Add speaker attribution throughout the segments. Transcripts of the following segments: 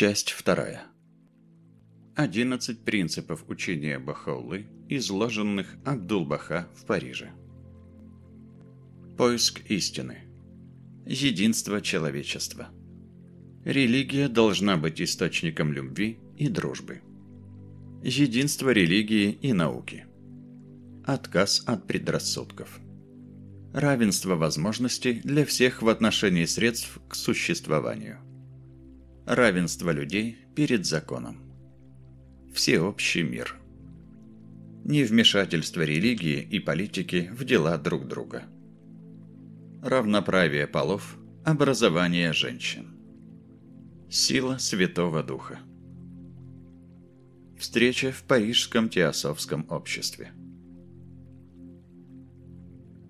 Speaker 1: Часть вторая. 11 принципов учения Бахаулы, изложенных Абдул-Баха в Париже. Поиск истины. Единство человечества. Религия должна быть источником любви и дружбы. Единство религии и науки. Отказ от предрассудков. Равенство возможностей для всех в отношении средств к существованию. Равенство людей перед законом. Всеобщий мир. Невмешательство религии и политики в дела друг друга. Равноправие полов, образование женщин. Сила Святого Духа. Встреча в Парижском теософском обществе.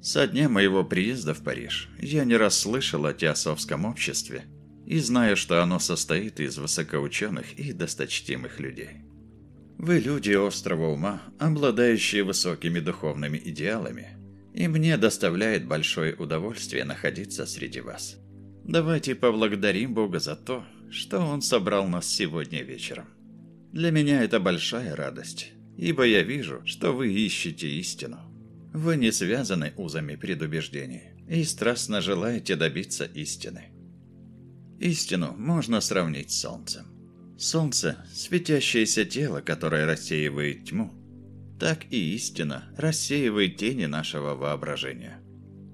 Speaker 1: Со дня моего приезда в Париж я не раз слышал о теософском обществе и знаю, что оно состоит из высокоученых и досточтимых людей. Вы люди острого ума, обладающие высокими духовными идеалами, и мне доставляет большое удовольствие находиться среди вас. Давайте поблагодарим Бога за то, что Он собрал нас сегодня вечером. Для меня это большая радость, ибо я вижу, что вы ищете истину. Вы не связаны узами предубеждений и страстно желаете добиться истины. Истину можно сравнить с солнцем. Солнце – светящееся тело, которое рассеивает тьму. Так и истина рассеивает тени нашего воображения.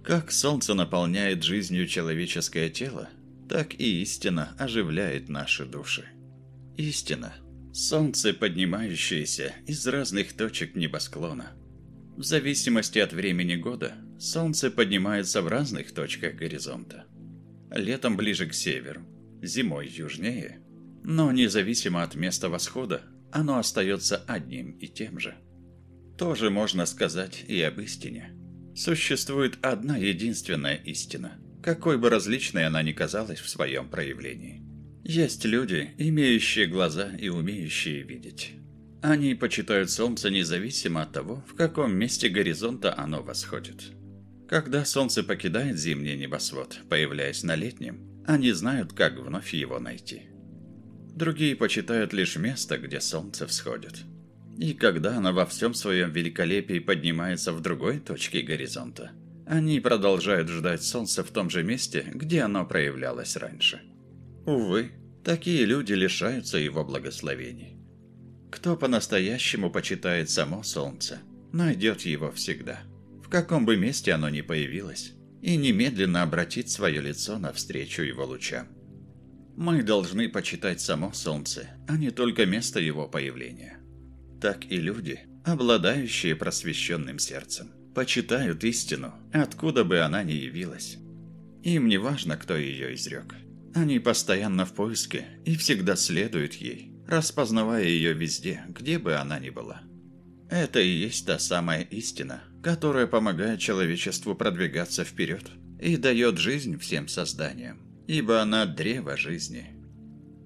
Speaker 1: Как солнце наполняет жизнью человеческое тело, так и истина оживляет наши души. Истина Солнце, поднимающееся из разных точек небосклона. В зависимости от времени года, солнце поднимается в разных точках горизонта. Летом ближе к северу, зимой южнее. Но независимо от места восхода, оно остается одним и тем же. Тоже можно сказать и об истине. Существует одна единственная истина, какой бы различной она ни казалась в своем проявлении. Есть люди, имеющие глаза и умеющие видеть. Они почитают солнце независимо от того, в каком месте горизонта оно восходит. Когда солнце покидает зимний небосвод, появляясь на летнем, они знают, как вновь его найти. Другие почитают лишь место, где солнце всходит. И когда оно во всем своем великолепии поднимается в другой точке горизонта, они продолжают ждать солнца в том же месте, где оно проявлялось раньше. Увы, такие люди лишаются его благословений. Кто по-настоящему почитает само солнце, найдет его всегда, каком бы месте оно ни появилось, и немедленно обратит свое лицо навстречу его лучам. Мы должны почитать само солнце, а не только место его появления. Так и люди, обладающие просвещенным сердцем, почитают истину, откуда бы она ни явилась. Им не важно, кто ее изрек. Они постоянно в поиске и всегда следуют ей, распознавая ее везде, где бы она ни была. Это и есть та самая истина, которая помогает человечеству продвигаться вперед и дает жизнь всем созданиям, ибо она древо жизни.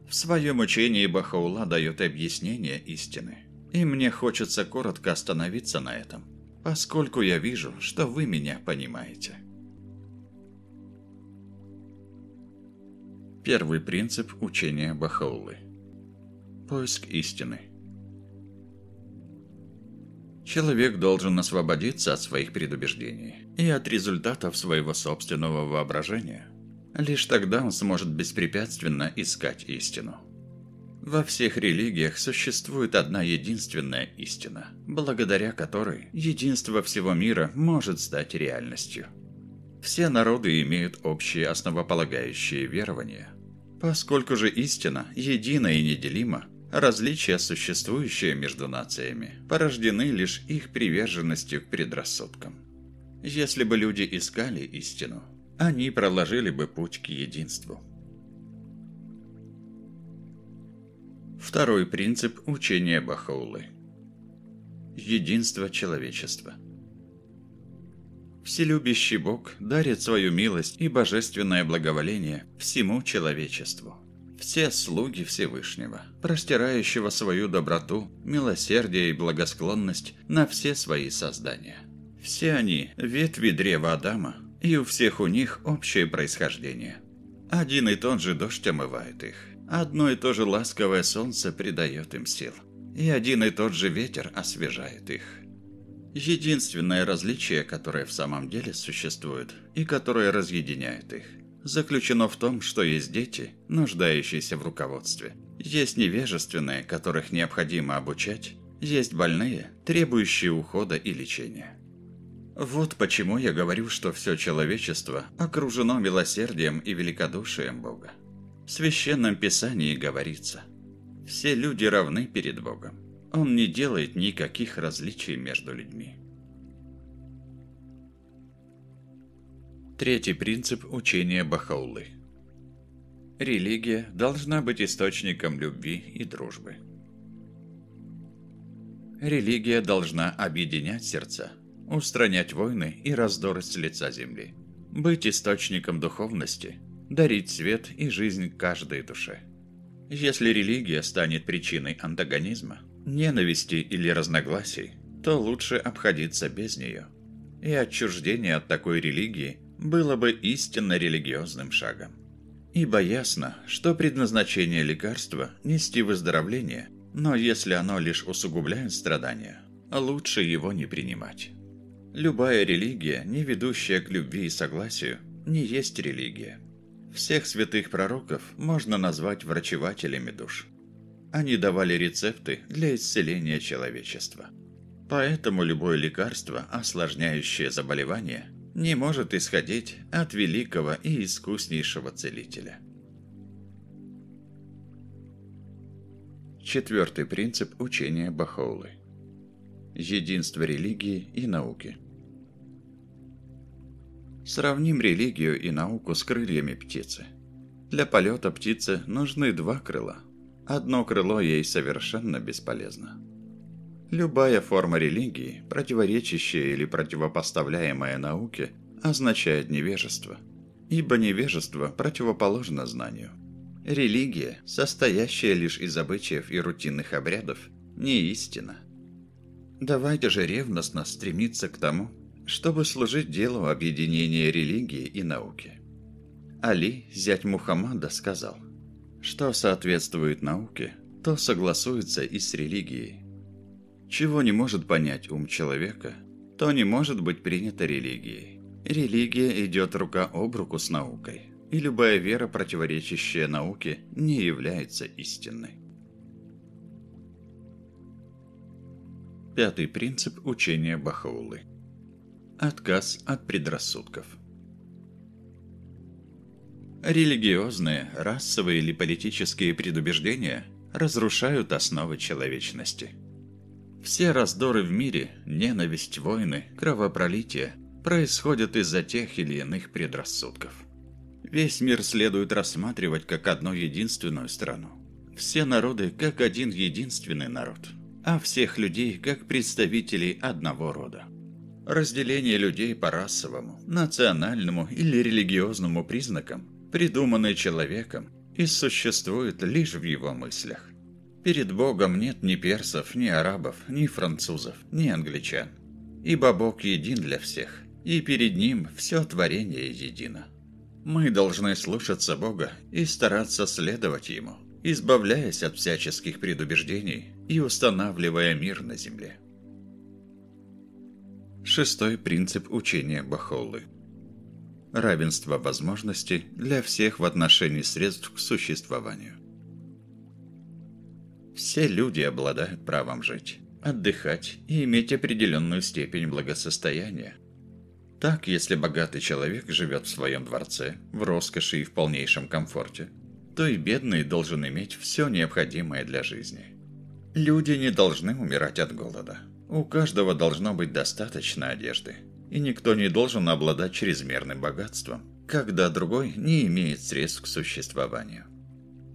Speaker 1: В своем учении Бахаула дает объяснение истины, и мне хочется коротко остановиться на этом, поскольку я вижу, что вы меня понимаете. Первый принцип учения Бахаулы. Поиск истины. Человек должен освободиться от своих предубеждений и от результатов своего собственного воображения. Лишь тогда он сможет беспрепятственно искать истину. Во всех религиях существует одна единственная истина, благодаря которой единство всего мира может стать реальностью. Все народы имеют общие основополагающие верования – Поскольку же истина едина и неделима, различия, существующие между нациями, порождены лишь их приверженностью к предрассудкам. Если бы люди искали истину, они проложили бы путь к единству. Второй принцип учения Бахаулы. Единство человечества – Вселюбящий Бог дарит свою милость и божественное благоволение всему человечеству. Все слуги Всевышнего, простирающего свою доброту, милосердие и благосклонность на все свои создания. Все они – ветви древа Адама, и у всех у них общее происхождение. Один и тот же дождь омывает их, Одно и то же ласковое солнце придает им сил, и один и тот же ветер освежает их. Единственное различие, которое в самом деле существует и которое разъединяет их, заключено в том, что есть дети, нуждающиеся в руководстве. Есть невежественные, которых необходимо обучать, есть больные, требующие ухода и лечения. Вот почему я говорю, что все человечество окружено милосердием и великодушием Бога. В Священном Писании говорится, все люди равны перед Богом. Он не делает никаких различий между людьми. Третий принцип учения Бахаулы. Религия должна быть источником любви и дружбы. Религия должна объединять сердца, устранять войны и раздоры с лица земли, быть источником духовности, дарить свет и жизнь каждой душе. Если религия станет причиной антагонизма, ненависти или разногласий, то лучше обходиться без нее. И отчуждение от такой религии было бы истинно религиозным шагом. Ибо ясно, что предназначение лекарства – нести выздоровление, но если оно лишь усугубляет страдания, лучше его не принимать. Любая религия, не ведущая к любви и согласию, не есть религия. Всех святых пророков можно назвать врачевателями душ. Они давали рецепты для исцеления человечества. Поэтому любое лекарство, осложняющее заболевание, не может исходить от великого и искуснейшего целителя. Четвертый принцип учения Бахаулы. Единство религии и науки. Сравним религию и науку с крыльями птицы. Для полета птицы нужны два крыла. Одно крыло ей совершенно бесполезно. Любая форма религии, противоречащая или противопоставляемая науке, означает невежество. Ибо невежество противоположно знанию. Религия, состоящая лишь из обычаев и рутинных обрядов, не истина. Давайте же ревностно стремиться к тому, чтобы служить делу объединения религии и науки. Али, зять Мухаммада, сказал, что соответствует науке, то согласуется и с религией. Чего не может понять ум человека, то не может быть принято религией. Религия идет рука об руку с наукой, и любая вера, противоречащая науке, не является истинной. Пятый принцип учения Бахаулы – Отказ от предрассудков. Религиозные, расовые или политические предубеждения разрушают основы человечности. Все раздоры в мире, ненависть, войны, кровопролитие происходят из-за тех или иных предрассудков. Весь мир следует рассматривать как одну единственную страну. Все народы как один единственный народ, а всех людей как представителей одного рода. Разделение людей по расовому, национальному или религиозному признакам, придуманное человеком, и существует лишь в его мыслях. Перед Богом нет ни персов, ни арабов, ни французов, ни англичан. Ибо Бог един для всех, и перед Ним все творение едино. Мы должны слушаться Бога и стараться следовать Ему, избавляясь от всяческих предубеждений и устанавливая мир на земле. Шестой принцип учения Бахоллы. Равенство возможностей для всех в отношении средств к существованию. Все люди обладают правом жить, отдыхать и иметь определенную степень благосостояния. Так, если богатый человек живет в своем дворце, в роскоши и в полнейшем комфорте, то и бедный должен иметь все необходимое для жизни. Люди не должны умирать от голода. У каждого должно быть достаточно одежды, и никто не должен обладать чрезмерным богатством, когда другой не имеет средств к существованию.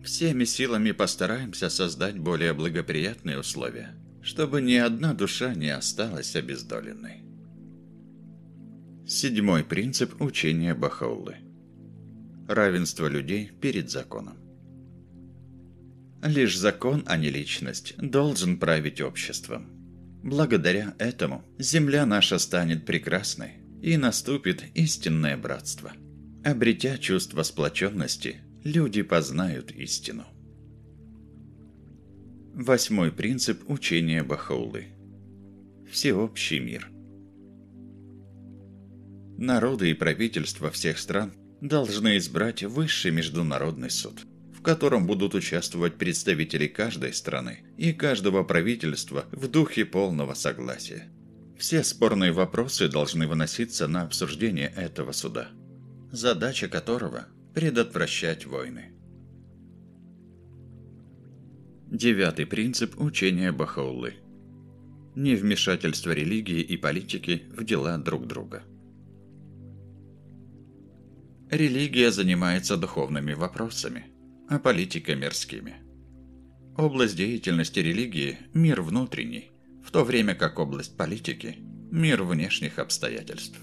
Speaker 1: Всеми силами постараемся создать более благоприятные условия, чтобы ни одна душа не осталась обездоленной. Седьмой принцип учения Бахаулы. Равенство людей перед законом. Лишь закон, а не личность, должен править обществом. Благодаря этому земля наша станет прекрасной, и наступит истинное братство. Обретя чувство сплоченности, люди познают истину. Восьмой принцип учения Бахаулы. Всеобщий мир. Народы и правительства всех стран должны избрать высший международный суд, в котором будут участвовать представители каждой страны и каждого правительства в духе полного согласия. Все спорные вопросы должны выноситься на обсуждение этого суда, задача которого – предотвращать войны. Девятый принцип учения Бахаулы. Невмешательство религии и политики в дела друг друга. Религия занимается духовными вопросами, а политика – мирскими. Область деятельности религии – мир внутренний, в то время как область политики – мир внешних обстоятельств.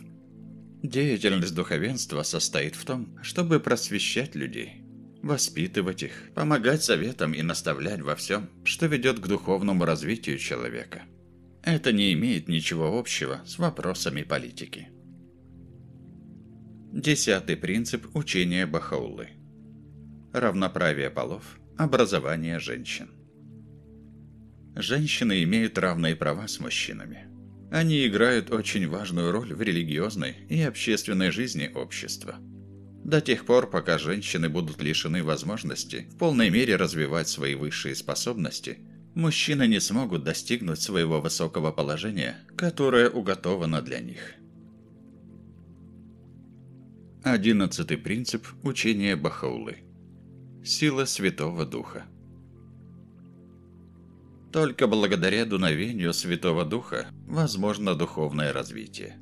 Speaker 1: Деятельность духовенства состоит в том, чтобы просвещать людей, воспитывать их, помогать советам и наставлять во всем, что ведет к духовному развитию человека. Это не имеет ничего общего с вопросами политики. Десятый принцип учения Бахаулы. Равноправие полов, образование женщин. Женщины имеют равные права с мужчинами. Они играют очень важную роль в религиозной и общественной жизни общества – до тех пор, пока женщины будут лишены возможности в полной мере развивать свои высшие способности, мужчины не смогут достигнуть своего высокого положения, которое уготовано для них. Одиннадцатый принцип учения Бахаулы. Сила Святого Духа. Только благодаря дуновению Святого Духа возможно духовное развитие.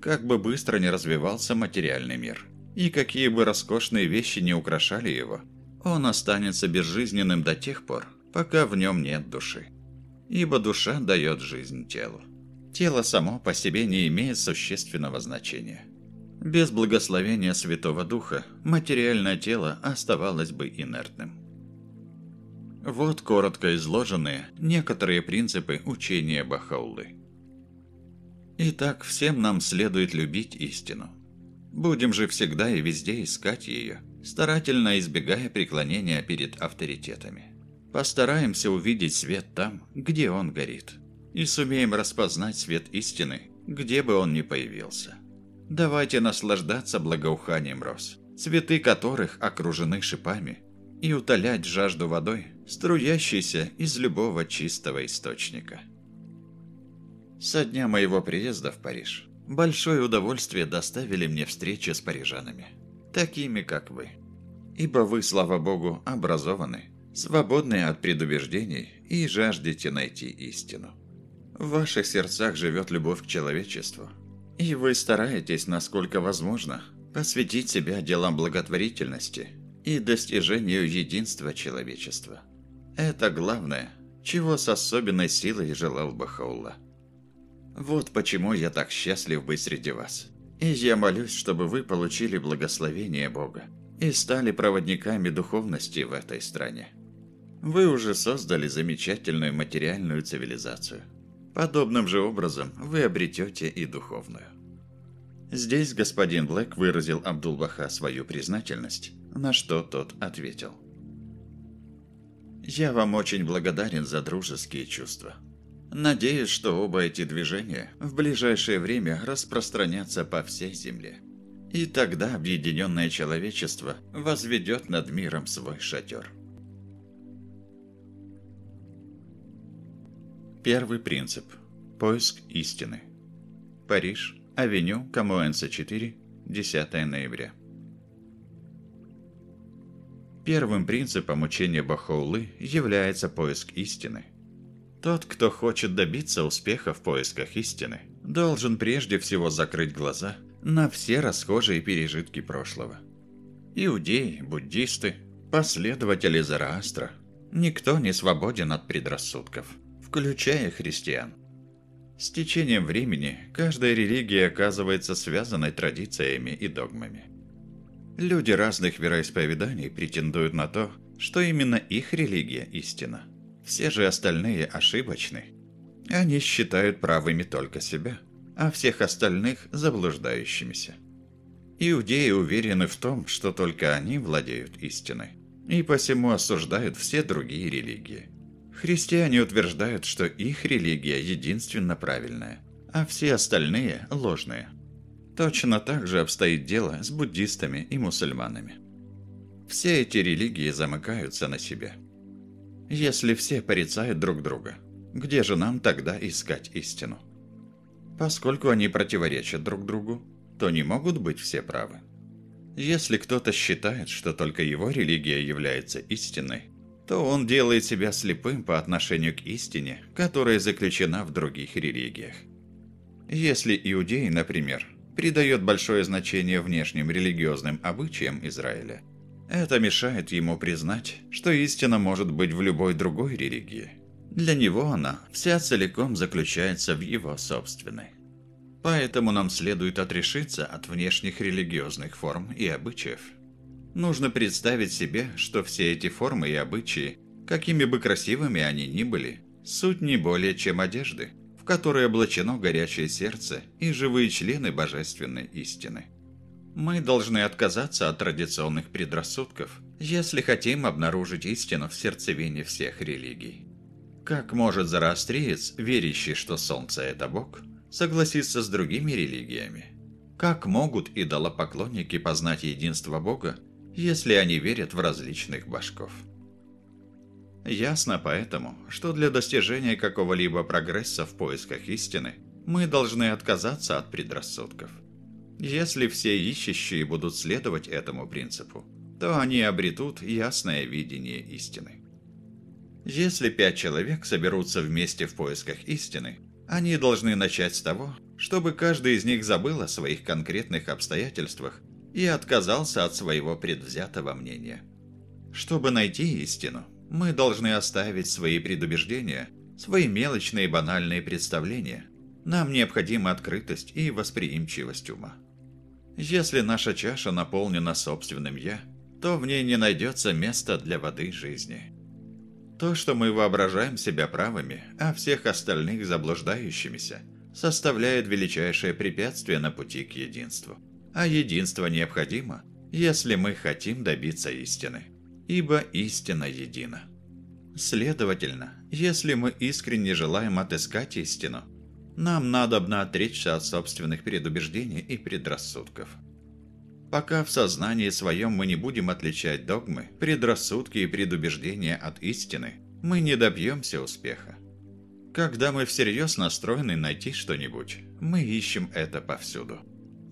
Speaker 1: Как бы быстро ни развивался материальный мир – и какие бы роскошные вещи не украшали его, он останется безжизненным до тех пор, пока в нем нет души. Ибо душа дает жизнь телу. Тело само по себе не имеет существенного значения. Без благословения Святого Духа материальное тело оставалось бы инертным. Вот коротко изложенные некоторые принципы учения Бахаулы. Итак, всем нам следует любить истину – Будем же всегда и везде искать ее, старательно избегая преклонения перед авторитетами. Постараемся увидеть свет там, где он горит, и сумеем распознать свет истины, где бы он ни появился. Давайте наслаждаться благоуханием роз, цветы которых окружены шипами, и утолять жажду водой, струящейся из любого чистого источника. Со дня моего приезда в Париж Большое удовольствие доставили мне встречи с парижанами, такими как вы. Ибо вы, слава богу, образованы, свободны от предубеждений и жаждете найти истину. В ваших сердцах живет любовь к человечеству, и вы стараетесь, насколько возможно, посвятить себя делам благотворительности и достижению единства человечества. Это главное, чего с особенной силой желал Бахаулла. Вот почему я так счастлив быть среди вас. И я молюсь, чтобы вы получили благословение Бога и стали проводниками духовности в этой стране. Вы уже создали замечательную материальную цивилизацию. Подобным же образом вы обретете и духовную. Здесь господин Блэк выразил Абдулбаха свою признательность, на что тот ответил. «Я вам очень благодарен за дружеские чувства. Надеюсь, что оба эти движения в ближайшее время распространятся по всей Земле. И тогда объединенное человечество возведет над миром свой шатер. Первый принцип. Поиск истины. Париж, авеню Камуэнса 4, 10 ноября. Первым принципом учения Бахаулы является поиск истины – тот, кто хочет добиться успеха в поисках истины, должен прежде всего закрыть глаза на все расхожие пережитки прошлого. Иудеи, буддисты, последователи Зараастра – никто не свободен от предрассудков, включая христиан. С течением времени каждая религия оказывается связанной традициями и догмами. Люди разных вероисповеданий претендуют на то, что именно их религия истина – все же остальные ошибочны. Они считают правыми только себя, а всех остальных заблуждающимися. Иудеи уверены в том, что только они владеют истиной, и посему осуждают все другие религии. Христиане утверждают, что их религия единственно правильная, а все остальные – ложные. Точно так же обстоит дело с буддистами и мусульманами. Все эти религии замыкаются на себе. Если все порицают друг друга, где же нам тогда искать истину? Поскольку они противоречат друг другу, то не могут быть все правы. Если кто-то считает, что только его религия является истинной, то он делает себя слепым по отношению к истине, которая заключена в других религиях. Если иудей, например, придает большое значение внешним религиозным обычаям Израиля, это мешает ему признать, что истина может быть в любой другой религии. Для него она вся целиком заключается в его собственной. Поэтому нам следует отрешиться от внешних религиозных форм и обычаев. Нужно представить себе, что все эти формы и обычаи, какими бы красивыми они ни были, суть не более чем одежды, которой облачено горячее сердце и живые члены божественной истины. Мы должны отказаться от традиционных предрассудков, если хотим обнаружить истину в сердцевине всех религий. Как может зороастриец, верящий, что солнце – это Бог, согласиться с другими религиями? Как могут идолопоклонники познать единство Бога, если они верят в различных башков? Ясно поэтому, что для достижения какого-либо прогресса в поисках истины мы должны отказаться от предрассудков. Если все ищущие будут следовать этому принципу, то они обретут ясное видение истины. Если пять человек соберутся вместе в поисках истины, они должны начать с того, чтобы каждый из них забыл о своих конкретных обстоятельствах и отказался от своего предвзятого мнения. Чтобы найти истину, мы должны оставить свои предубеждения, свои мелочные банальные представления. Нам необходима открытость и восприимчивость ума. Если наша чаша наполнена собственным «я», то в ней не найдется места для воды жизни. То, что мы воображаем себя правыми, а всех остальных заблуждающимися, составляет величайшее препятствие на пути к единству. А единство необходимо, если мы хотим добиться истины ибо истина едина. Следовательно, если мы искренне желаем отыскать истину, нам надобно отречься от собственных предубеждений и предрассудков. Пока в сознании своем мы не будем отличать догмы, предрассудки и предубеждения от истины, мы не добьемся успеха. Когда мы всерьез настроены найти что-нибудь, мы ищем это повсюду.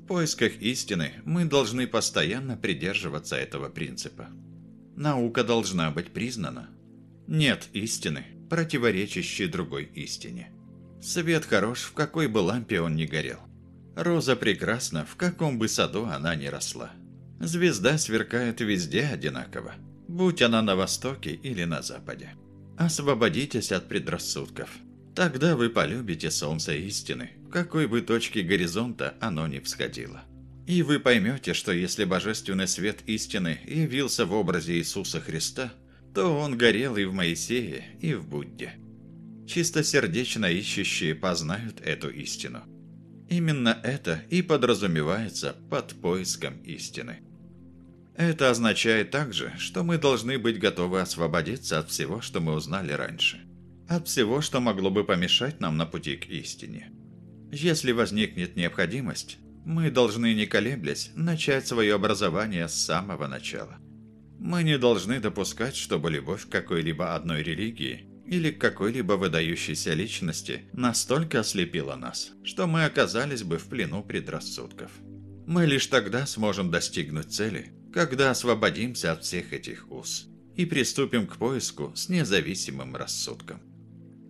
Speaker 1: В поисках истины мы должны постоянно придерживаться этого принципа наука должна быть признана. Нет истины, противоречащей другой истине. Свет хорош, в какой бы лампе он ни горел. Роза прекрасна, в каком бы саду она ни росла. Звезда сверкает везде одинаково, будь она на востоке или на западе. Освободитесь от предрассудков. Тогда вы полюбите солнце истины, в какой бы точке горизонта оно ни всходило. И вы поймете, что если божественный свет истины явился в образе Иисуса Христа, то он горел и в Моисее, и в Будде. Чистосердечно ищущие познают эту истину. Именно это и подразумевается под поиском истины. Это означает также, что мы должны быть готовы освободиться от всего, что мы узнали раньше. От всего, что могло бы помешать нам на пути к истине. Если возникнет необходимость, мы должны, не колеблясь, начать свое образование с самого начала. Мы не должны допускать, чтобы любовь к какой-либо одной религии или к какой-либо выдающейся личности настолько ослепила нас, что мы оказались бы в плену предрассудков. Мы лишь тогда сможем достигнуть цели, когда освободимся от всех этих уз и приступим к поиску с независимым рассудком.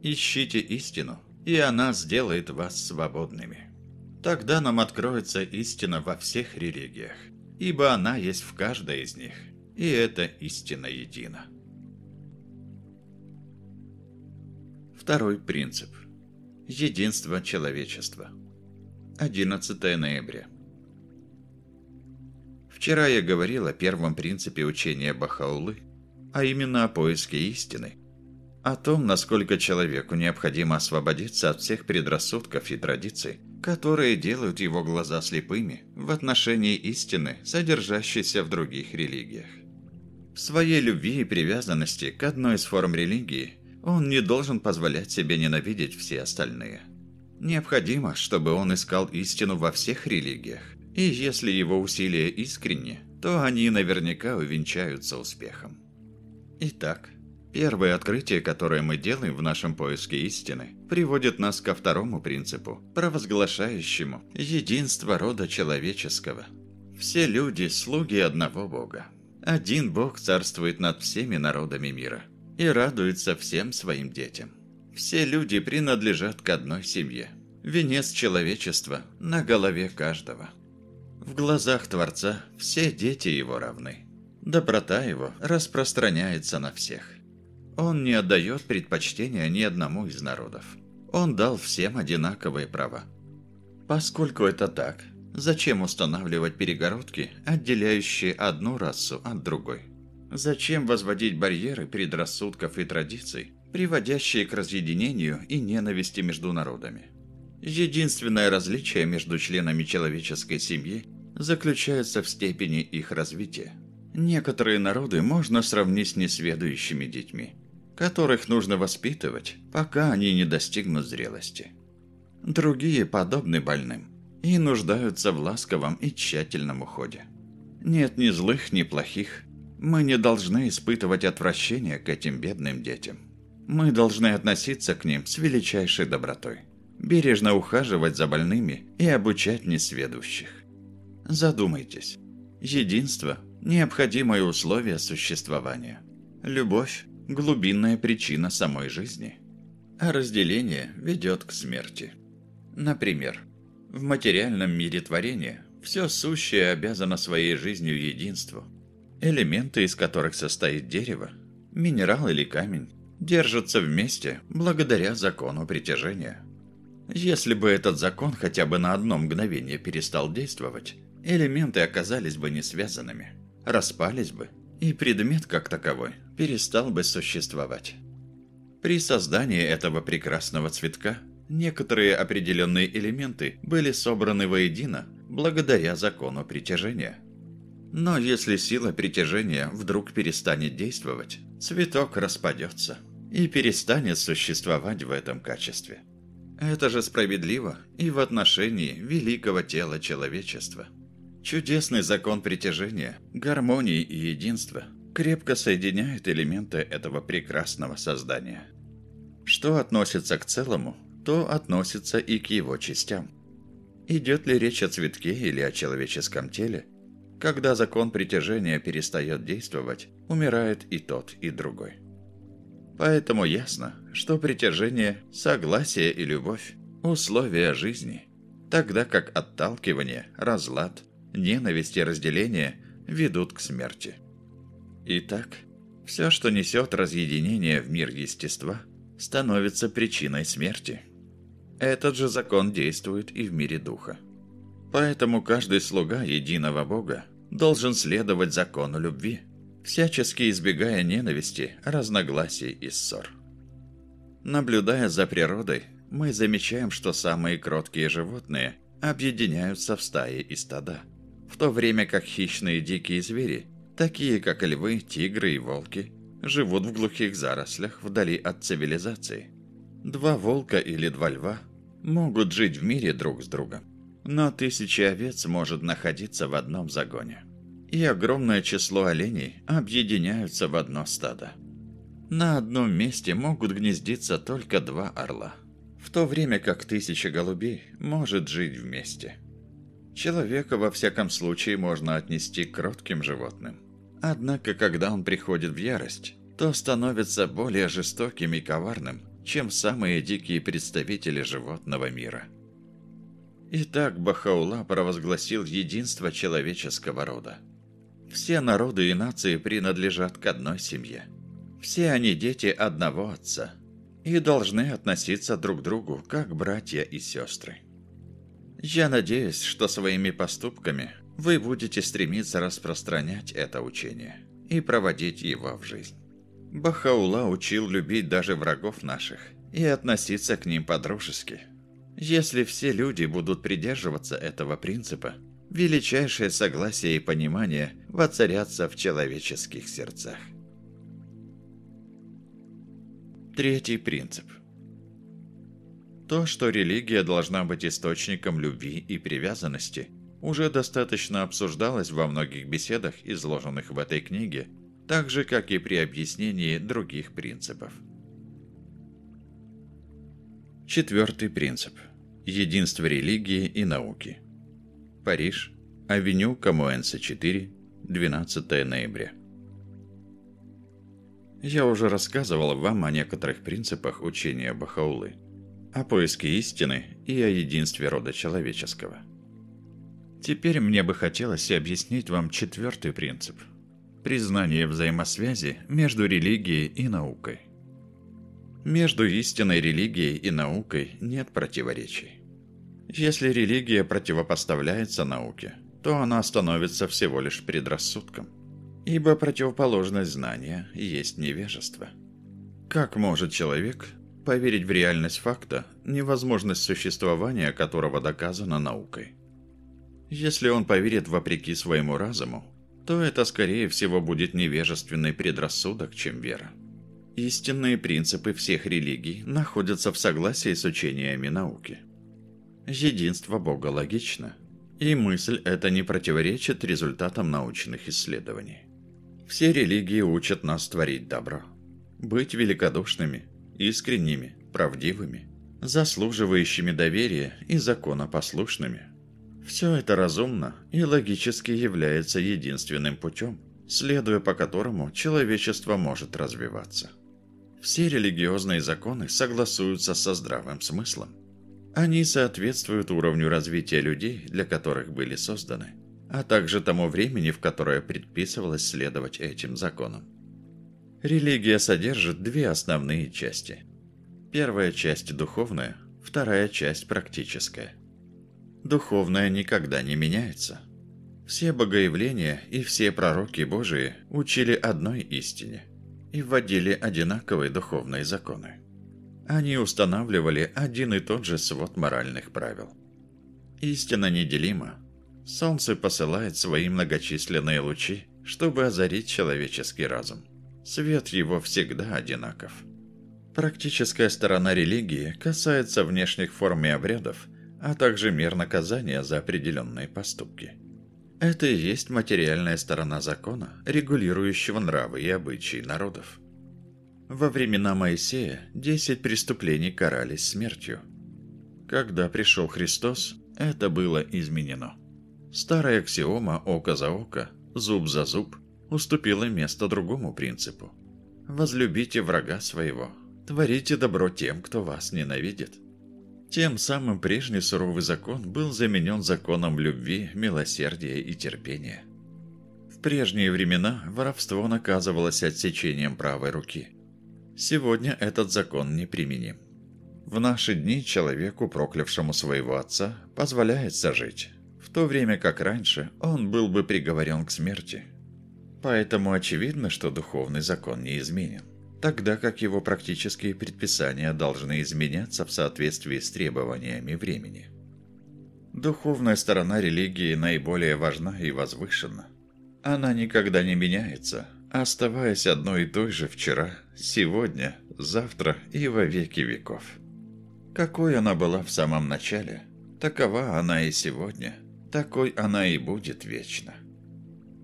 Speaker 1: Ищите истину, и она сделает вас свободными. Тогда нам откроется истина во всех религиях, ибо она есть в каждой из них, и эта истина едина. Второй принцип. Единство человечества. 11 ноября. Вчера я говорил о первом принципе учения Бахаулы, а именно о поиске истины, о том, насколько человеку необходимо освободиться от всех предрассудков и традиций, которые делают его глаза слепыми в отношении истины, содержащейся в других религиях. В своей любви и привязанности к одной из форм религии Он не должен позволять себе ненавидеть все остальные. Необходимо, чтобы он искал истину во всех религиях. И если его усилия искренни, то они наверняка увенчаются успехом. Итак, первое открытие, которое мы делаем в нашем поиске истины, приводит нас ко второму принципу, провозглашающему единство рода человеческого. Все люди – слуги одного Бога. Один Бог царствует над всеми народами мира и радуется всем своим детям. Все люди принадлежат к одной семье. Венец человечества на голове каждого. В глазах Творца все дети его равны. Доброта его распространяется на всех. Он не отдает предпочтения ни одному из народов. Он дал всем одинаковые права. Поскольку это так, зачем устанавливать перегородки, отделяющие одну расу от другой? Зачем возводить барьеры предрассудков и традиций, приводящие к разъединению и ненависти между народами? Единственное различие между членами человеческой семьи заключается в степени их развития. Некоторые народы можно сравнить с несведущими детьми, которых нужно воспитывать, пока они не достигнут зрелости. Другие подобны больным и нуждаются в ласковом и тщательном уходе. Нет ни злых, ни плохих, мы не должны испытывать отвращение к этим бедным детям. Мы должны относиться к ним с величайшей добротой, бережно ухаживать за больными и обучать несведущих. Задумайтесь. Единство – необходимое условие существования. Любовь – глубинная причина самой жизни. А разделение ведет к смерти. Например, в материальном мире творения все сущее обязано своей жизнью единству – Элементы, из которых состоит дерево, минерал или камень, держатся вместе благодаря закону притяжения. Если бы этот закон хотя бы на одно мгновение перестал действовать, элементы оказались бы не связанными, распались бы, и предмет как таковой перестал бы существовать. При создании этого прекрасного цветка некоторые определенные элементы были собраны воедино благодаря закону притяжения – но если сила притяжения вдруг перестанет действовать, цветок распадется и перестанет существовать в этом качестве. Это же справедливо и в отношении великого тела человечества. Чудесный закон притяжения, гармонии и единства крепко соединяет элементы этого прекрасного создания. Что относится к целому, то относится и к его частям. Идет ли речь о цветке или о человеческом теле – когда закон притяжения перестает действовать, умирает и тот, и другой. Поэтому ясно, что притяжение, согласие и любовь – условия жизни, тогда как отталкивание, разлад, ненависть и разделение ведут к смерти. Итак, все, что несет разъединение в мир естества, становится причиной смерти. Этот же закон действует и в мире духа. Поэтому каждый слуга единого Бога должен следовать закону любви, всячески избегая ненависти, разногласий и ссор. Наблюдая за природой, мы замечаем, что самые кроткие животные объединяются в стаи и стада, в то время как хищные дикие звери, такие как львы, тигры и волки, живут в глухих зарослях вдали от цивилизации. Два волка или два льва могут жить в мире друг с другом, но тысячи овец может находиться в одном загоне. И огромное число оленей объединяются в одно стадо. На одном месте могут гнездиться только два орла, в то время как тысяча голубей может жить вместе. Человека во всяком случае можно отнести к кротким животным. Однако, когда он приходит в ярость, то становится более жестоким и коварным, чем самые дикие представители животного мира. Итак, Бахаула провозгласил единство человеческого рода. Все народы и нации принадлежат к одной семье. Все они дети одного отца и должны относиться друг к другу как братья и сестры. Я надеюсь, что своими поступками вы будете стремиться распространять это учение и проводить его в жизнь. Бахаула учил любить даже врагов наших и относиться к ним по-дружески – если все люди будут придерживаться этого принципа, величайшее согласие и понимание воцарятся в человеческих сердцах. Третий принцип. То, что религия должна быть источником любви и привязанности, уже достаточно обсуждалось во многих беседах, изложенных в этой книге, так же, как и при объяснении других принципов. Четвертый принцип. Единство религии и науки. Париж. Авеню Камуэнса 4. 12 ноября. Я уже рассказывал вам о некоторых принципах учения Бахаулы, о поиске истины и о единстве рода человеческого. Теперь мне бы хотелось объяснить вам четвертый принцип – признание взаимосвязи между религией и наукой. Между истинной религией и наукой нет противоречий. Если религия противопоставляется науке, то она становится всего лишь предрассудком. Ибо противоположность знания есть невежество. Как может человек поверить в реальность факта, невозможность существования которого доказана наукой? Если он поверит вопреки своему разуму, то это скорее всего будет невежественный предрассудок, чем вера. Истинные принципы всех религий находятся в согласии с учениями науки. Единство Бога логично, и мысль эта не противоречит результатам научных исследований. Все религии учат нас творить добро, быть великодушными, искренними, правдивыми, заслуживающими доверия и законопослушными. Все это разумно и логически является единственным путем, следуя по которому человечество может развиваться. Все религиозные законы согласуются со здравым смыслом. Они соответствуют уровню развития людей, для которых были созданы, а также тому времени, в которое предписывалось следовать этим законам. Религия содержит две основные части. Первая часть духовная, вторая часть практическая. Духовная никогда не меняется. Все богоявления и все пророки Божии учили одной истине – и вводили одинаковые духовные законы. Они устанавливали один и тот же свод моральных правил. Истина неделима. Солнце посылает свои многочисленные лучи, чтобы озарить человеческий разум. Свет его всегда одинаков. Практическая сторона религии касается внешних форм и обрядов, а также мер наказания за определенные поступки – это и есть материальная сторона закона, регулирующего нравы и обычаи народов. Во времена Моисея 10 преступлений карались смертью. Когда пришел Христос, это было изменено. Старая аксиома «око за око», «зуб за зуб» уступила место другому принципу. «Возлюбите врага своего, творите добро тем, кто вас ненавидит». Тем самым прежний суровый закон был заменен законом любви, милосердия и терпения. В прежние времена воровство наказывалось отсечением правой руки. Сегодня этот закон неприменим. В наши дни человеку, проклявшему своего отца, позволяется жить, в то время как раньше он был бы приговорен к смерти. Поэтому очевидно, что духовный закон не изменен тогда как его практические предписания должны изменяться в соответствии с требованиями времени. Духовная сторона религии наиболее важна и возвышена. Она никогда не меняется, оставаясь одной и той же вчера, сегодня, завтра и во веки веков. Какой она была в самом начале, такова она и сегодня, такой она и будет вечно.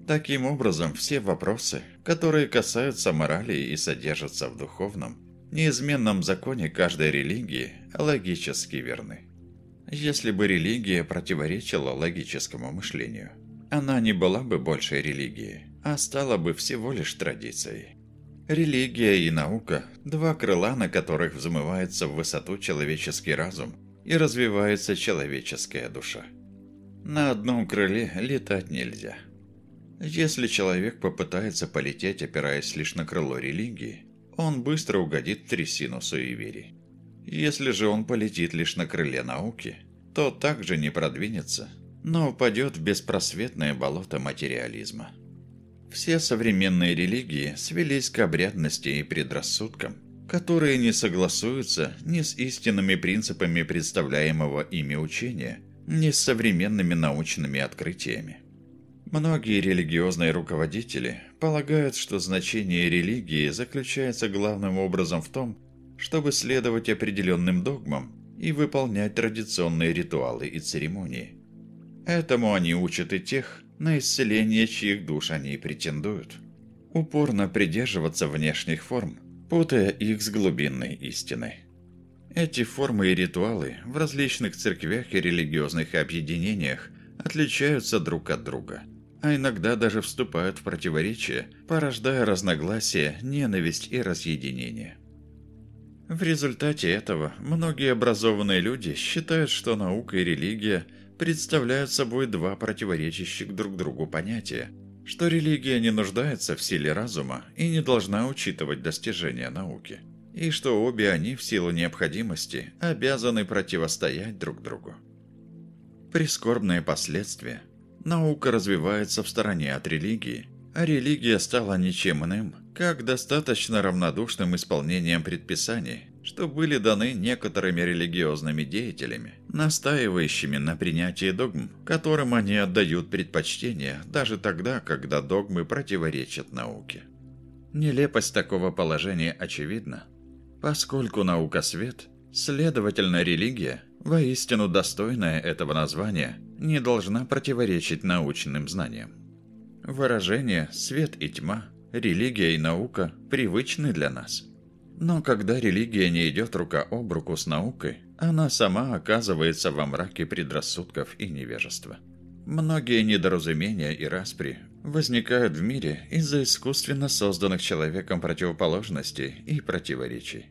Speaker 1: Таким образом, все вопросы, которые касаются морали и содержатся в духовном, неизменном законе каждой религии, логически верны. Если бы религия противоречила логическому мышлению, она не была бы большей религией, а стала бы всего лишь традицией. Религия и наука – два крыла, на которых взмывается в высоту человеческий разум и развивается человеческая душа. На одном крыле летать нельзя – если человек попытается полететь, опираясь лишь на крыло религии, он быстро угодит в трясину суеверий. Если же он полетит лишь на крыле науки, то также не продвинется, но упадет в беспросветное болото материализма. Все современные религии свелись к обрядности и предрассудкам, которые не согласуются ни с истинными принципами представляемого ими учения, ни с современными научными открытиями. Многие религиозные руководители полагают, что значение религии заключается главным образом в том, чтобы следовать определенным догмам и выполнять традиционные ритуалы и церемонии. Этому они учат и тех, на исцеление чьих душ они претендуют. Упорно придерживаться внешних форм, путая их с глубинной истиной. Эти формы и ритуалы в различных церквях и религиозных объединениях отличаются друг от друга, а иногда даже вступают в противоречие, порождая разногласия, ненависть и разъединение. В результате этого многие образованные люди считают, что наука и религия представляют собой два противоречащих друг другу понятия, что религия не нуждается в силе разума и не должна учитывать достижения науки, и что обе они в силу необходимости обязаны противостоять друг другу. Прискорбные последствия. Наука развивается в стороне от религии, а религия стала ничем иным, как достаточно равнодушным исполнением предписаний, что были даны некоторыми религиозными деятелями, настаивающими на принятии догм, которым они отдают предпочтение даже тогда, когда догмы противоречат науке. Нелепость такого положения очевидна, поскольку наука – свет, следовательно, религия, воистину достойная этого названия, не должна противоречить научным знаниям. Выражение «свет и тьма», «религия и наука» привычны для нас – но когда религия не идет рука об руку с наукой, она сама оказывается во мраке предрассудков и невежества. Многие недоразумения и распри возникают в мире из-за искусственно созданных человеком противоположностей и противоречий.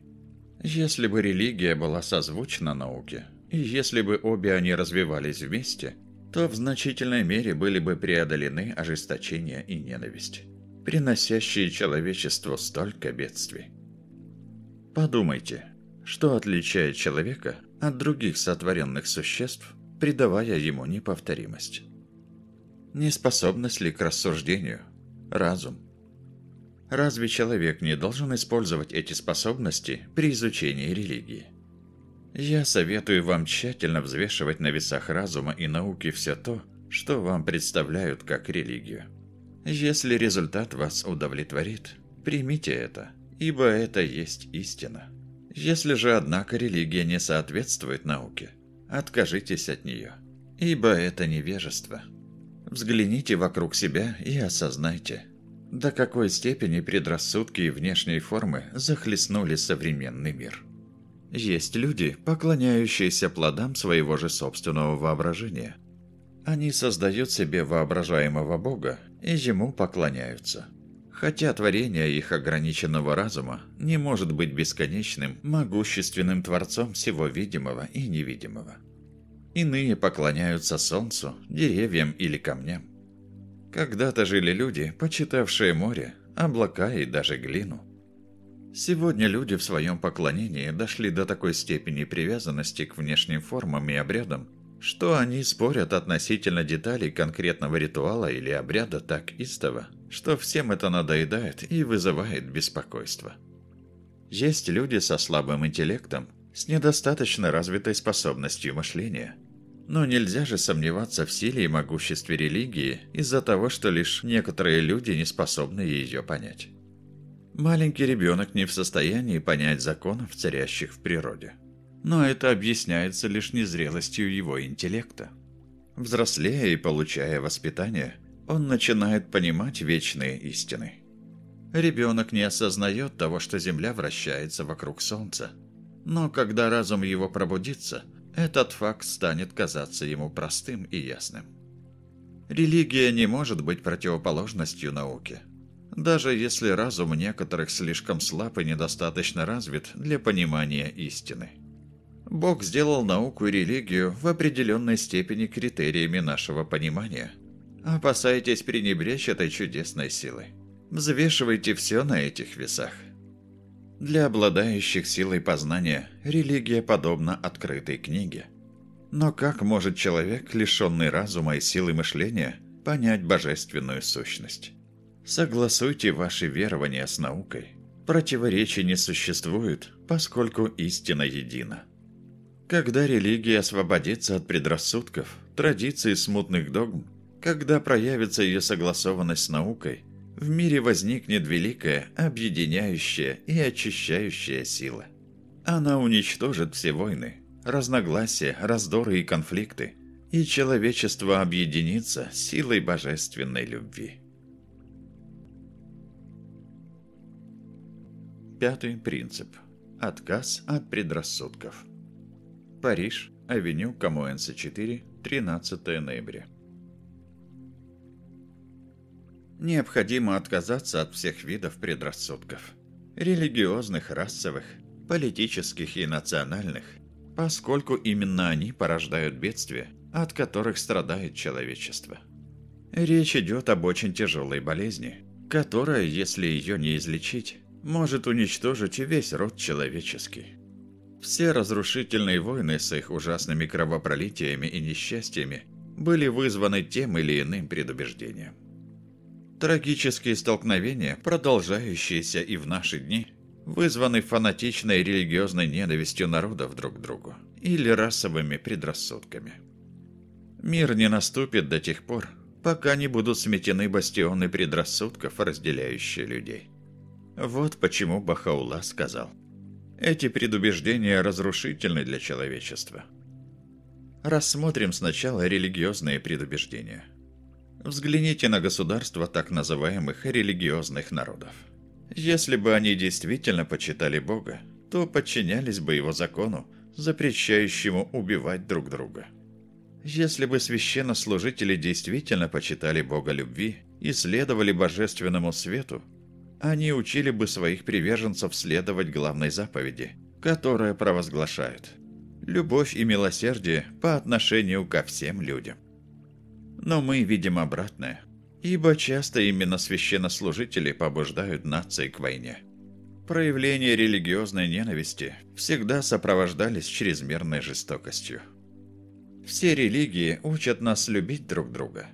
Speaker 1: Если бы религия была созвучна науке, и если бы обе они развивались вместе, то в значительной мере были бы преодолены ожесточение и ненависть, приносящие человечеству столько бедствий. Подумайте, что отличает человека от других сотворенных существ, придавая ему неповторимость? Неспособность ли к рассуждению? Разум? Разве человек не должен использовать эти способности при изучении религии? Я советую вам тщательно взвешивать на весах разума и науки все то, что вам представляют как религию. Если результат вас удовлетворит, примите это – ибо это есть истина. Если же, однако, религия не соответствует науке, откажитесь от нее, ибо это невежество. Взгляните вокруг себя и осознайте, до какой степени предрассудки и внешней формы захлестнули современный мир. Есть люди, поклоняющиеся плодам своего же собственного воображения. Они создают себе воображаемого Бога и ему поклоняются – Хотя творение их ограниченного разума не может быть бесконечным, могущественным творцом всего видимого и невидимого. Иные поклоняются солнцу, деревьям или камням. Когда-то жили люди, почитавшие море, облака и даже глину. Сегодня люди в своем поклонении дошли до такой степени привязанности к внешним формам и обрядам, что они спорят относительно деталей конкретного ритуала или обряда так истово, что всем это надоедает и вызывает беспокойство. Есть люди со слабым интеллектом, с недостаточно развитой способностью мышления. Но нельзя же сомневаться в силе и могуществе религии из-за того, что лишь некоторые люди не способны ее понять. Маленький ребенок не в состоянии понять законов, царящих в природе но это объясняется лишь незрелостью его интеллекта. Взрослея и получая воспитание, он начинает понимать вечные истины. Ребенок не осознает того, что Земля вращается вокруг Солнца. Но когда разум его пробудится, этот факт станет казаться ему простым и ясным. Религия не может быть противоположностью науке, даже если разум некоторых слишком слаб и недостаточно развит для понимания истины. Бог сделал науку и религию в определенной степени критериями нашего понимания. Опасайтесь пренебречь этой чудесной силой. Взвешивайте все на этих весах. Для обладающих силой познания религия подобна открытой книге. Но как может человек, лишенный разума и силы мышления, понять божественную сущность? Согласуйте ваши верования с наукой. Противоречий не существует, поскольку истина едина. Когда религия освободится от предрассудков, традиций и смутных догм, когда проявится ее согласованность с наукой, в мире возникнет великая, объединяющая и очищающая сила. Она уничтожит все войны, разногласия, раздоры и конфликты, и человечество объединится силой божественной любви. Пятый принцип. Отказ от предрассудков. Париж, авеню Камуэнса 4, 13 ноября. Необходимо отказаться от всех видов предрассудков. Религиозных, расовых, политических и национальных, поскольку именно они порождают бедствия, от которых страдает человечество. Речь идет об очень тяжелой болезни, которая, если ее не излечить, может уничтожить весь род человеческий. Все разрушительные войны с их ужасными кровопролитиями и несчастьями были вызваны тем или иным предубеждением. Трагические столкновения, продолжающиеся и в наши дни, вызваны фанатичной религиозной ненавистью народов друг к другу или расовыми предрассудками. Мир не наступит до тех пор, пока не будут сметены бастионы предрассудков, разделяющие людей. Вот почему Бахаула сказал, эти предубеждения разрушительны для человечества. Рассмотрим сначала религиозные предубеждения. Взгляните на государства так называемых религиозных народов. Если бы они действительно почитали Бога, то подчинялись бы его закону, запрещающему убивать друг друга. Если бы священнослужители действительно почитали Бога любви и следовали божественному свету, они учили бы своих приверженцев следовать главной заповеди, которая провозглашает любовь и милосердие по отношению ко всем людям. Но мы видим обратное – ибо часто именно священнослужители побуждают нации к войне. Проявления религиозной ненависти всегда сопровождались чрезмерной жестокостью. Все религии учат нас любить друг друга,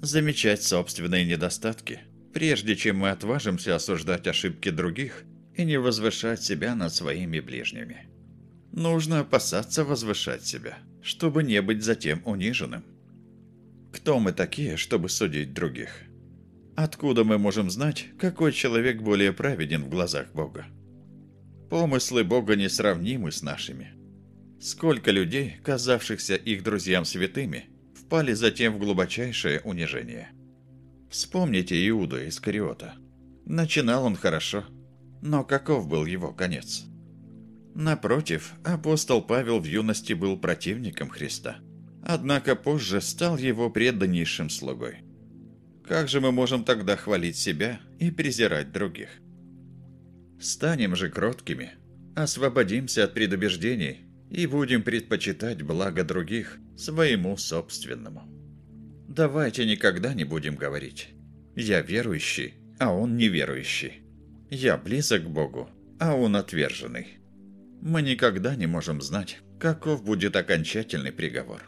Speaker 1: замечать собственные недостатки, прежде чем мы отважимся осуждать ошибки других и не возвышать себя над своими ближними. Нужно опасаться возвышать себя, чтобы не быть затем униженным. Кто мы такие, чтобы судить других? Откуда мы можем знать, какой человек более праведен в глазах Бога? Помыслы Бога несравнимы с нашими. Сколько людей, казавшихся их друзьям святыми, впали затем в глубочайшее унижение. Вспомните Иуда Искариота. Начинал он хорошо, но каков был его конец? Напротив, апостол Павел в юности был противником Христа – однако позже стал его преданнейшим слугой. Как же мы можем тогда хвалить себя и презирать других? Станем же кроткими, освободимся от предубеждений и будем предпочитать благо других своему собственному. Давайте никогда не будем говорить «я верующий, а он неверующий», «я близок к Богу, а он отверженный». Мы никогда не можем знать, каков будет окончательный приговор.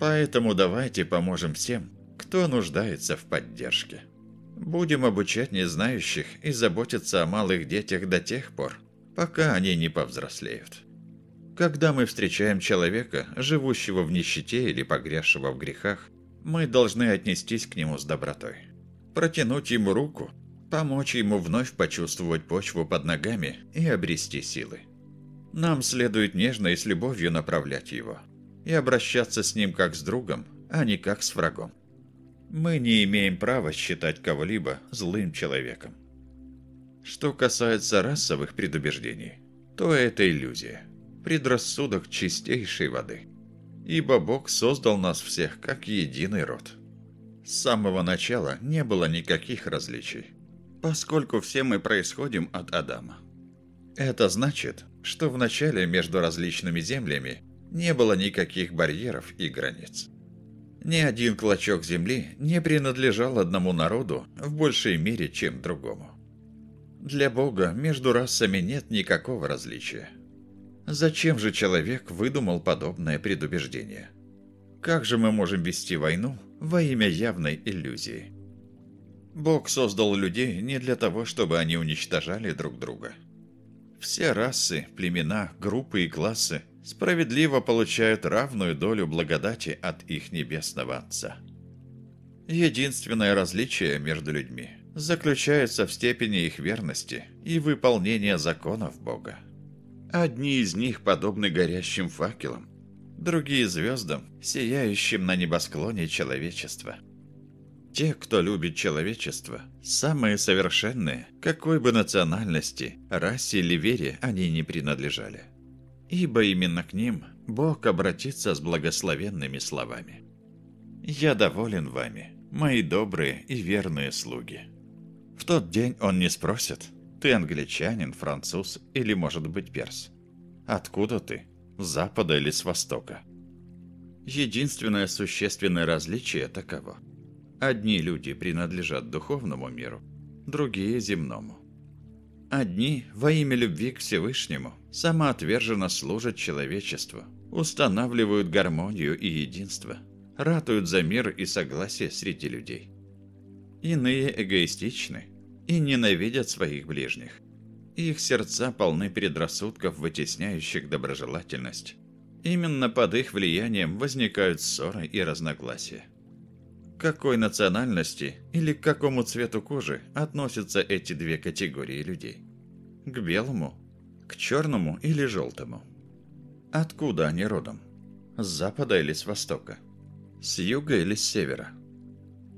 Speaker 1: Поэтому давайте поможем всем, кто нуждается в поддержке. Будем обучать незнающих и заботиться о малых детях до тех пор, пока они не повзрослеют. Когда мы встречаем человека, живущего в нищете или погрязшего в грехах, мы должны отнестись к нему с добротой. Протянуть ему руку, помочь ему вновь почувствовать почву под ногами и обрести силы. Нам следует нежно и с любовью направлять его – и обращаться с ним как с другом, а не как с врагом. Мы не имеем права считать кого-либо злым человеком. Что касается расовых предубеждений, то это иллюзия, предрассудок чистейшей воды. Ибо Бог создал нас всех как единый род. С самого начала не было никаких различий, поскольку все мы происходим от Адама. Это значит, что в начале между различными землями не было никаких барьеров и границ. Ни один клочок земли не принадлежал одному народу в большей мере, чем другому. Для Бога между расами нет никакого различия. Зачем же человек выдумал подобное предубеждение? Как же мы можем вести войну во имя явной иллюзии? Бог создал людей не для того, чтобы они уничтожали друг друга. Все расы, племена, группы и классы – справедливо получают равную долю благодати от их Небесного Отца. Единственное различие между людьми заключается в степени их верности и выполнения законов Бога. Одни из них подобны горящим факелам, другие звездам, сияющим на небосклоне человечества. Те, кто любит человечество, самые совершенные, какой бы национальности, расе или вере они не принадлежали. Ибо именно к ним Бог обратится с благословенными словами. «Я доволен вами, мои добрые и верные слуги». В тот день он не спросит, ты англичанин, француз или, может быть, перс. Откуда ты? С запада или с востока? Единственное существенное различие таково. Одни люди принадлежат духовному миру, другие – земному. Одни во имя любви к Всевышнему самоотверженно служат человечеству, устанавливают гармонию и единство, ратуют за мир и согласие среди людей. Иные эгоистичны и ненавидят своих ближних. Их сердца полны предрассудков, вытесняющих доброжелательность. Именно под их влиянием возникают ссоры и разногласия какой национальности или к какому цвету кожи относятся эти две категории людей? К белому, к черному или желтому? Откуда они родом? С запада или с востока? С юга или с севера?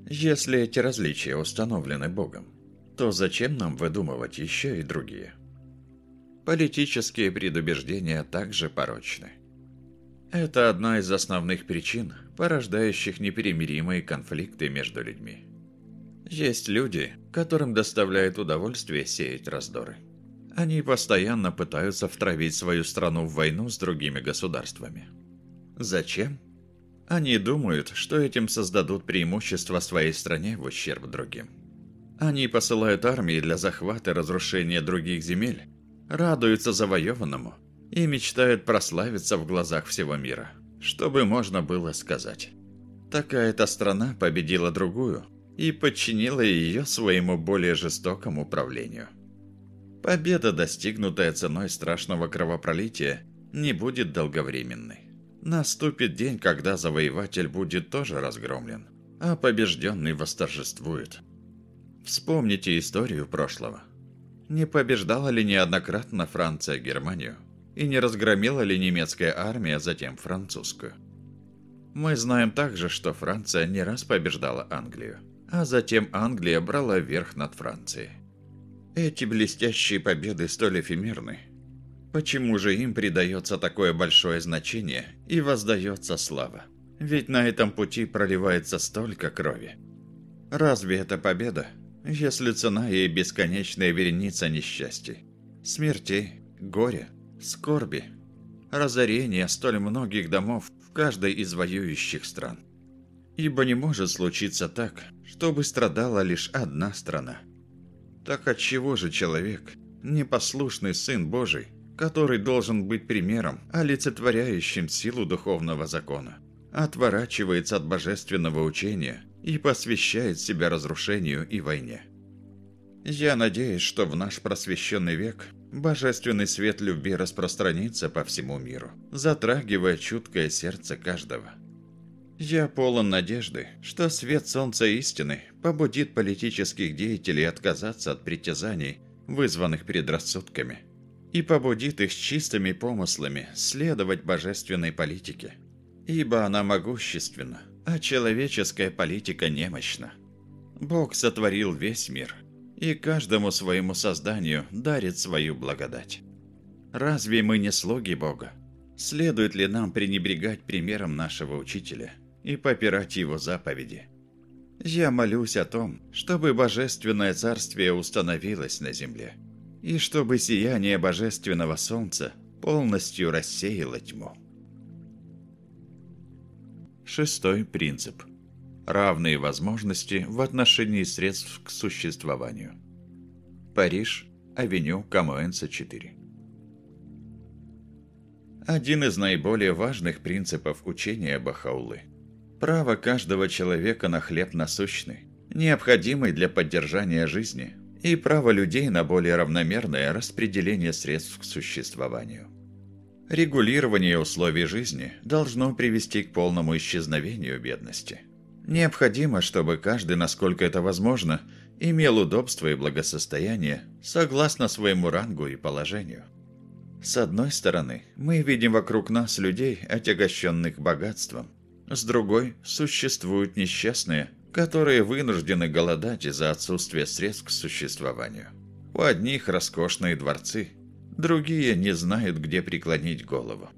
Speaker 1: Если эти различия установлены Богом, то зачем нам выдумывать еще и другие? Политические предубеждения также порочны. Это одна из основных причин, порождающих непримиримые конфликты между людьми. Есть люди, которым доставляет удовольствие сеять раздоры. Они постоянно пытаются втравить свою страну в войну с другими государствами. Зачем? Они думают, что этим создадут преимущество своей стране в ущерб другим. Они посылают армии для захвата и разрушения других земель, радуются завоеванному и мечтают прославиться в глазах всего мира – чтобы можно было сказать. Такая-то страна победила другую и подчинила ее своему более жестокому правлению. Победа, достигнутая ценой страшного кровопролития, не будет долговременной. Наступит день, когда завоеватель будет тоже разгромлен, а побежденный восторжествует. Вспомните историю прошлого. Не побеждала ли неоднократно Франция Германию? и не разгромила ли немецкая армия затем французскую. Мы знаем также, что Франция не раз побеждала Англию, а затем Англия брала верх над Францией. Эти блестящие победы столь эфемерны. Почему же им придается такое большое значение и воздается слава? Ведь на этом пути проливается столько крови. Разве это победа, если цена ей бесконечная вереница несчастий, смертей, горя, скорби, разорения столь многих домов в каждой из воюющих стран. Ибо не может случиться так, чтобы страдала лишь одна страна. Так отчего же человек, непослушный Сын Божий, который должен быть примером, олицетворяющим силу духовного закона, отворачивается от божественного учения и посвящает себя разрушению и войне? Я надеюсь, что в наш просвещенный век божественный свет любви распространится по всему миру, затрагивая чуткое сердце каждого. Я полон надежды, что свет солнца истины побудит политических деятелей отказаться от притязаний, вызванных предрассудками, и побудит их чистыми помыслами следовать божественной политике, ибо она могущественна, а человеческая политика немощна. Бог сотворил весь мир – и каждому своему созданию дарит свою благодать. Разве мы не слуги Бога? Следует ли нам пренебрегать примером нашего учителя и попирать его заповеди? Я молюсь о том, чтобы божественное царствие установилось на земле, и чтобы сияние божественного солнца полностью рассеяло тьму. Шестой принцип – равные возможности в отношении средств к существованию. Париж, авеню Камоэнса 4. Один из наиболее важных принципов учения Бахаулы – право каждого человека на хлеб насущный, необходимый для поддержания жизни, и право людей на более равномерное распределение средств к существованию. Регулирование условий жизни должно привести к полному исчезновению бедности – Необходимо, чтобы каждый, насколько это возможно, имел удобство и благосостояние согласно своему рангу и положению. С одной стороны, мы видим вокруг нас людей, отягощенных богатством. С другой, существуют несчастные, которые вынуждены голодать из-за отсутствия средств к существованию. У одних роскошные дворцы, другие не знают, где преклонить голову.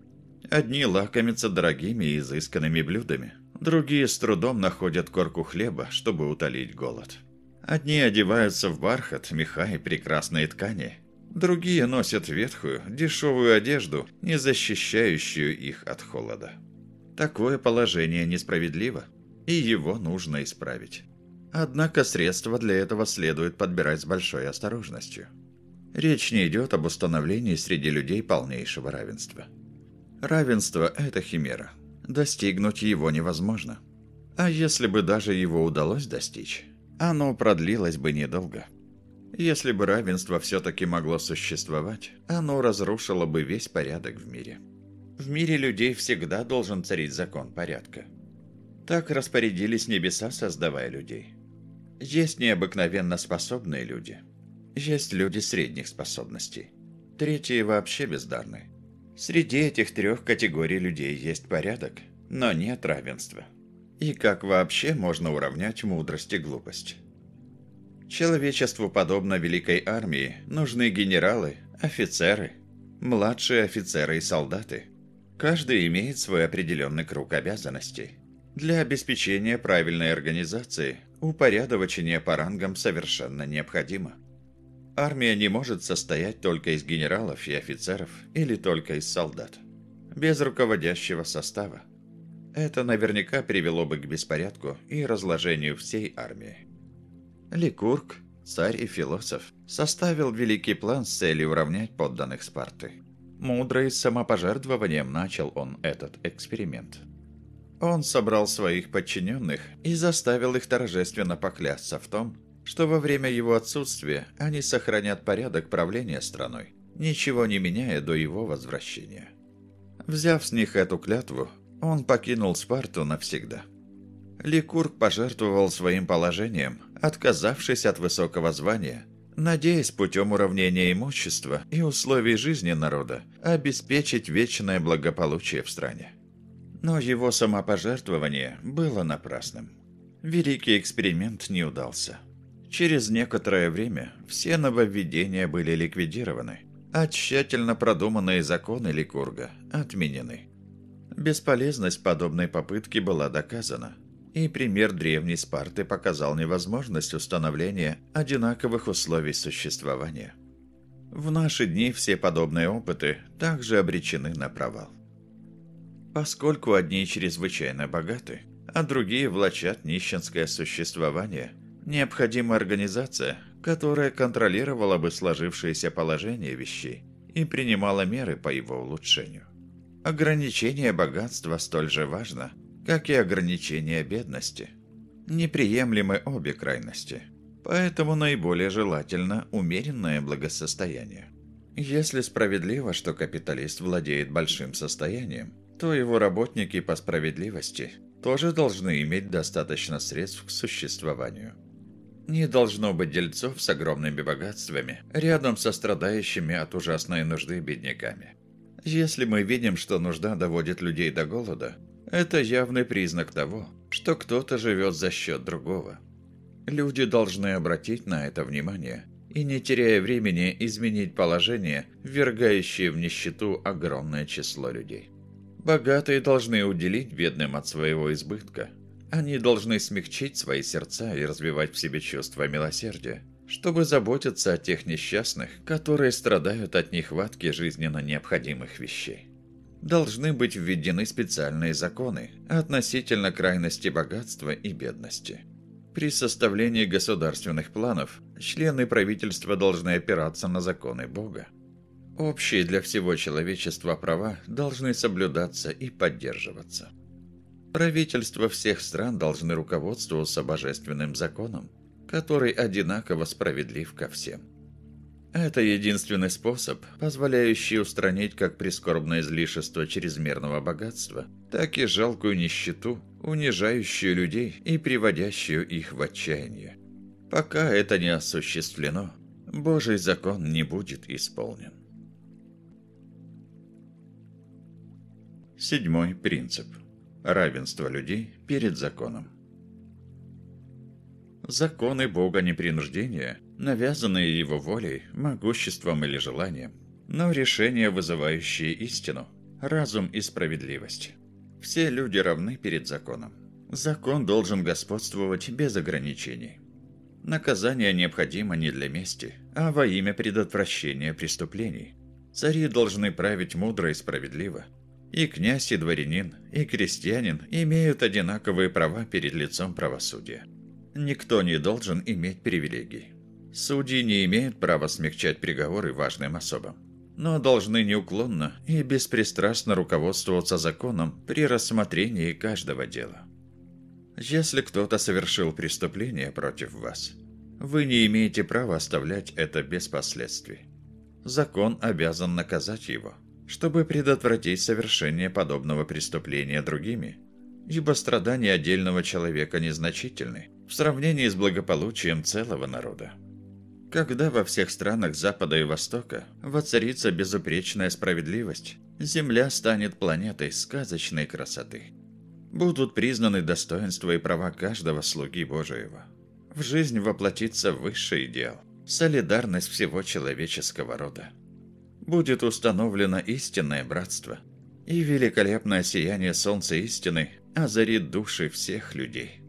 Speaker 1: Одни лакомятся дорогими и изысканными блюдами, другие с трудом находят корку хлеба, чтобы утолить голод. Одни одеваются в бархат, меха и прекрасные ткани, другие носят ветхую, дешевую одежду, не защищающую их от холода. Такое положение несправедливо – и его нужно исправить. Однако средства для этого следует подбирать с большой осторожностью. Речь не идет об установлении среди людей полнейшего равенства. Равенство – это химера. Достигнуть его невозможно. А если бы даже его удалось достичь, оно продлилось бы недолго. Если бы равенство все-таки могло существовать, оно разрушило бы весь порядок в мире. В мире людей всегда должен царить закон порядка – так распорядились небеса, создавая людей. Есть необыкновенно способные люди. Есть люди средних способностей. Третьи вообще бездарны. Среди этих трех категорий людей есть порядок, но нет равенства. И как вообще можно уравнять мудрость и глупость? Человечеству, подобно великой армии, нужны генералы, офицеры, младшие офицеры и солдаты. Каждый имеет свой определенный круг обязанностей. Для обеспечения правильной организации упорядочение по рангам совершенно необходимо. Армия не может состоять только из генералов и офицеров или только из солдат. Без руководящего состава. Это наверняка привело бы к беспорядку и разложению всей армии. Ликург, царь и философ, составил великий план с целью уравнять подданных Спарты. Мудро и с самопожертвованием начал он этот эксперимент. Он собрал своих подчиненных и заставил их торжественно поклясться в том, что во время его отсутствия они сохранят порядок правления страной, ничего не меняя до его возвращения. Взяв с них эту клятву, он покинул Спарту навсегда. Ликург пожертвовал своим положением, отказавшись от высокого звания, надеясь путем уравнения имущества и условий жизни народа обеспечить вечное благополучие в стране. Но его самопожертвование было напрасным. Великий эксперимент не удался. Через некоторое время все нововведения были ликвидированы, а тщательно продуманные законы Ликурга отменены. Бесполезность подобной попытки была доказана, и пример древней Спарты показал невозможность установления одинаковых условий существования. В наши дни все подобные опыты также обречены на провал поскольку одни чрезвычайно богаты, а другие влачат нищенское существование. Необходима организация, которая контролировала бы сложившееся положение вещей и принимала меры по его улучшению. Ограничение богатства столь же важно, как и ограничение бедности. Неприемлемы обе крайности, поэтому наиболее желательно умеренное благосостояние. Если справедливо, что капиталист владеет большим состоянием, то его работники по справедливости тоже должны иметь достаточно средств к существованию. Не должно быть дельцов с огромными богатствами рядом со страдающими от ужасной нужды бедняками. Если мы видим, что нужда доводит людей до голода, это явный признак того, что кто-то живет за счет другого. Люди должны обратить на это внимание и, не теряя времени, изменить положение, ввергающее в нищету огромное число людей. Богатые должны уделить бедным от своего избытка. Они должны смягчить свои сердца и развивать в себе чувство милосердия, чтобы заботиться о тех несчастных, которые страдают от нехватки жизненно необходимых вещей. Должны быть введены специальные законы относительно крайности богатства и бедности. При составлении государственных планов члены правительства должны опираться на законы Бога. Общие для всего человечества права должны соблюдаться и поддерживаться. Правительства всех стран должны руководствоваться божественным законом, который одинаково справедлив ко всем. Это единственный способ, позволяющий устранить как прискорбное излишество чрезмерного богатства, так и жалкую нищету, унижающую людей и приводящую их в отчаяние. Пока это не осуществлено, Божий закон не будет исполнен. Седьмой принцип. Равенство людей перед законом. Законы Бога непринуждения, навязанные Его волей, могуществом или желанием, но решения, вызывающие истину, разум и справедливость. Все люди равны перед законом. Закон должен господствовать без ограничений. Наказание необходимо не для мести, а во имя предотвращения преступлений. Цари должны править мудро и справедливо. И князь, и дворянин, и крестьянин имеют одинаковые права перед лицом правосудия. Никто не должен иметь привилегий. Судьи не имеют права смягчать приговоры важным особам, но должны неуклонно и беспристрастно руководствоваться законом при рассмотрении каждого дела. Если кто-то совершил преступление против вас, вы не имеете права оставлять это без последствий. Закон обязан наказать его, чтобы предотвратить совершение подобного преступления другими, ибо страдания отдельного человека незначительны в сравнении с благополучием целого народа. Когда во всех странах Запада и Востока воцарится безупречная справедливость, Земля станет планетой сказочной красоты. Будут признаны достоинства и права каждого слуги Божьего. В жизнь воплотится высший идеал – солидарность всего человеческого рода. Будет установлено истинное братство, и великолепное сияние солнца истины озарит души всех людей.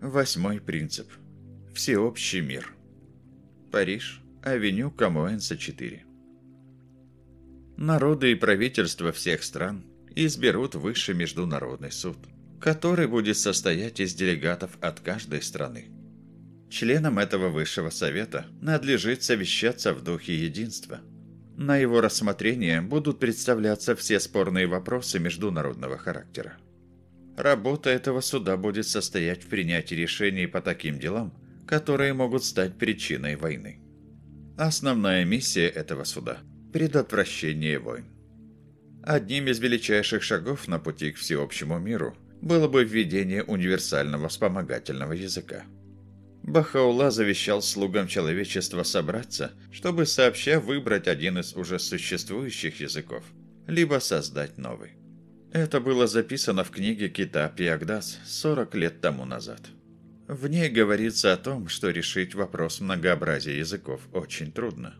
Speaker 1: Восьмой принцип. Всеобщий мир. Париж, авеню Камоэнса 4. Народы и правительства всех стран изберут высший международный суд, который будет состоять из делегатов от каждой страны. Членам этого высшего совета надлежит совещаться в духе единства. На его рассмотрение будут представляться все спорные вопросы международного характера. Работа этого суда будет состоять в принятии решений по таким делам, которые могут стать причиной войны. Основная миссия этого суда – предотвращение войн. Одним из величайших шагов на пути к всеобщему миру было бы введение универсального вспомогательного языка – Бахаула завещал слугам человечества собраться, чтобы сообща выбрать один из уже существующих языков, либо создать новый. Это было записано в книге Кита Пиагдас 40 лет тому назад. В ней говорится о том, что решить вопрос многообразия языков очень трудно.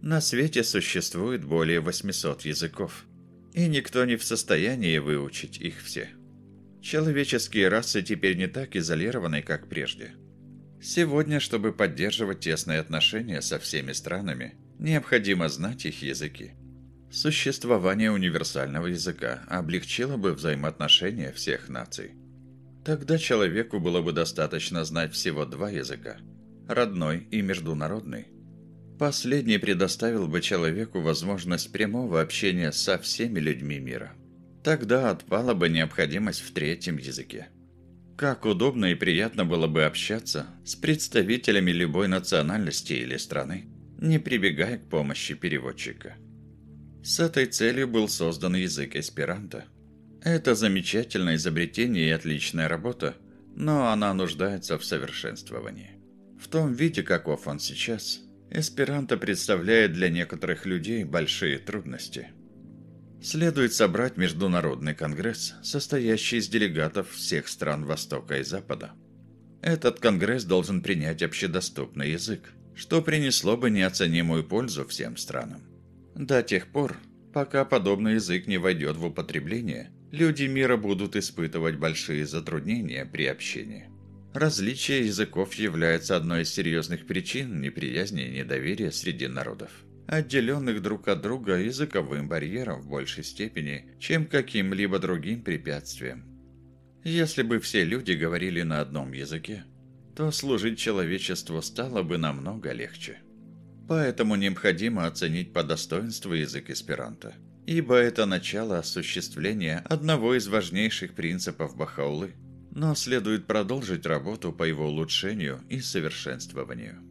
Speaker 1: На свете существует более 800 языков, и никто не в состоянии выучить их все. Человеческие расы теперь не так изолированы, как прежде – Сегодня, чтобы поддерживать тесные отношения со всеми странами, необходимо знать их языки. Существование универсального языка облегчило бы взаимоотношения всех наций. Тогда человеку было бы достаточно знать всего два языка – родной и международный. Последний предоставил бы человеку возможность прямого общения со всеми людьми мира. Тогда отпала бы необходимость в третьем языке. Как удобно и приятно было бы общаться с представителями любой национальности или страны, не прибегая к помощи переводчика. С этой целью был создан язык эсперанто. Это замечательное изобретение и отличная работа, но она нуждается в совершенствовании. В том виде, каков он сейчас, эсперанто представляет для некоторых людей большие трудности – следует собрать Международный конгресс, состоящий из делегатов всех стран Востока и Запада. Этот конгресс должен принять общедоступный язык, что принесло бы неоценимую пользу всем странам. До тех пор, пока подобный язык не войдет в употребление, люди мира будут испытывать большие затруднения при общении. Различие языков является одной из серьезных причин неприязни и недоверия среди народов отделенных друг от друга языковым барьером в большей степени, чем каким-либо другим препятствием. Если бы все люди говорили на одном языке, то служить человечеству стало бы намного легче. Поэтому необходимо оценить по достоинству язык эсперанто, ибо это начало осуществления одного из важнейших принципов Бахаулы, но следует продолжить работу по его улучшению и совершенствованию.